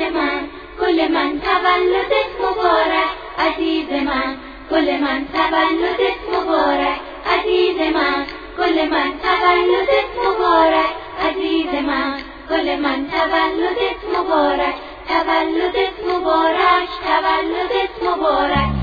من کل من تولدت مبارک. عزیز من کل من تولدت مبارک. عزیز من کل من تولدت مبارک. عزیز من کل من تولدت مبارک. تولدت مبارک تولدت مبارک.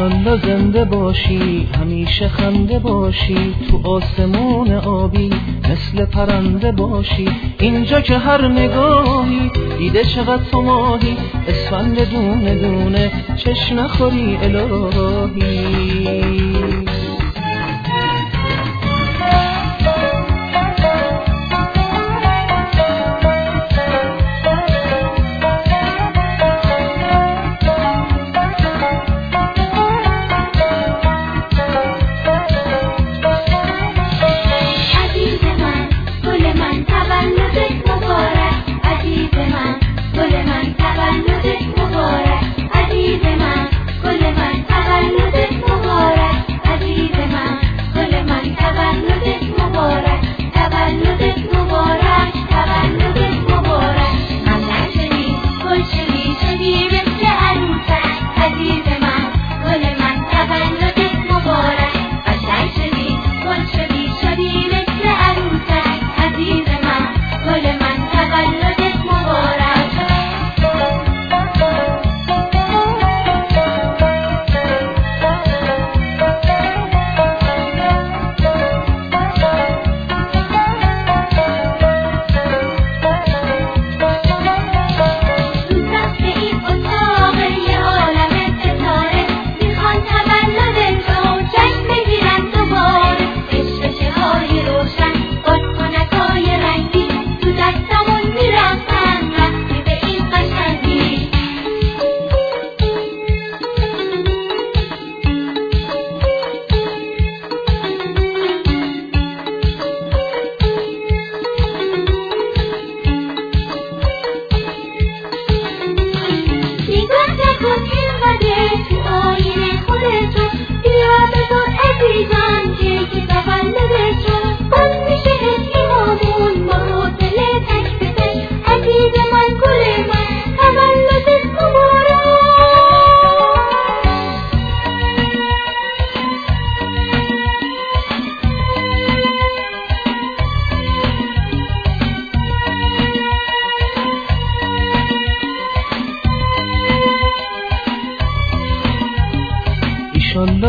ایشالله زنده باشی همیشه خنده باشی تو آسمون آبی مثل پرنده باشی. اینجا که هر نگاهی دیده چقدر تو ماهی اسفند دونه دونه چشم نخوری الهی.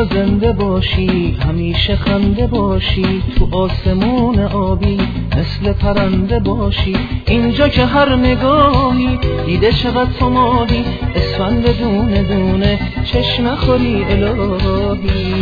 زنده باشی همیشه خنده باشی تو آسمون آبی مثل پرنده باشی. اینجا که هر نگاهی دیده چقدر تو ماهی اسفند دونه دونه چشم خوری الهی.